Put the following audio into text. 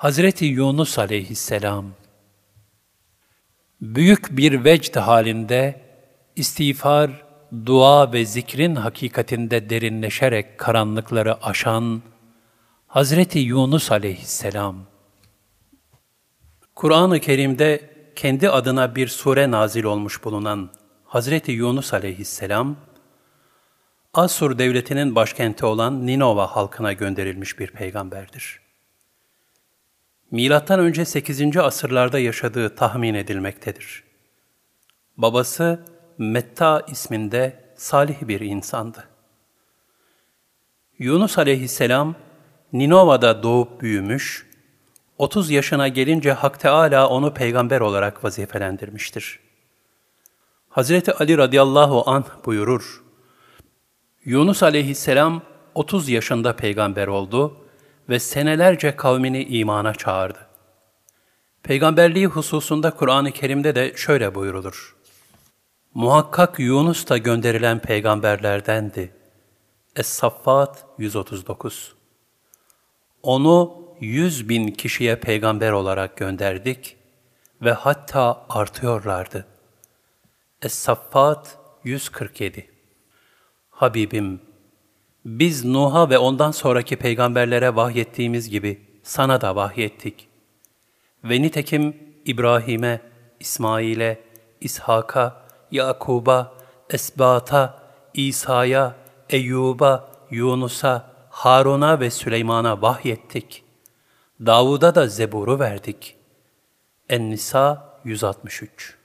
Hazreti Yunus aleyhisselam büyük bir vecd halinde istiğfar, dua ve zikrin hakikatinde derinleşerek karanlıkları aşan Hazreti Yunus aleyhisselam. Kur'an-ı Kerim'de kendi adına bir sure nazil olmuş bulunan Hazreti Yunus aleyhisselam, Asur devletinin başkenti olan Ninova halkına gönderilmiş bir peygamberdir. Önce 8. asırlarda yaşadığı tahmin edilmektedir. Babası Metta isminde salih bir insandı. Yunus aleyhisselam Ninova'da doğup büyümüş, 30 yaşına gelince Hak Teala onu peygamber olarak vazifelendirmiştir. Hazreti Ali radıyallahu anh buyurur, Yunus aleyhisselam 30 yaşında peygamber oldu ve senelerce kavmini imana çağırdı. Peygamberliği hususunda Kur'an-ı Kerim'de de şöyle buyurulur. Muhakkak Yunus da gönderilen peygamberlerdendi. Es-Saffat 139 Onu yüz bin kişiye peygamber olarak gönderdik ve hatta artıyorlardı. Es-Saffat 147 Habibim, biz Nuh'a ve ondan sonraki peygamberlere vahyettiğimiz gibi sana da vahyettik. Ve nitekim İbrahim'e, İsmail'e, İshak'a, Yakub'a, Esbat'a, İsa'ya, Eyyub'a, Yunus'a, Harun'a ve Süleyman'a vahyettik. Davud'a da Zebur'u verdik. En-Nisa 163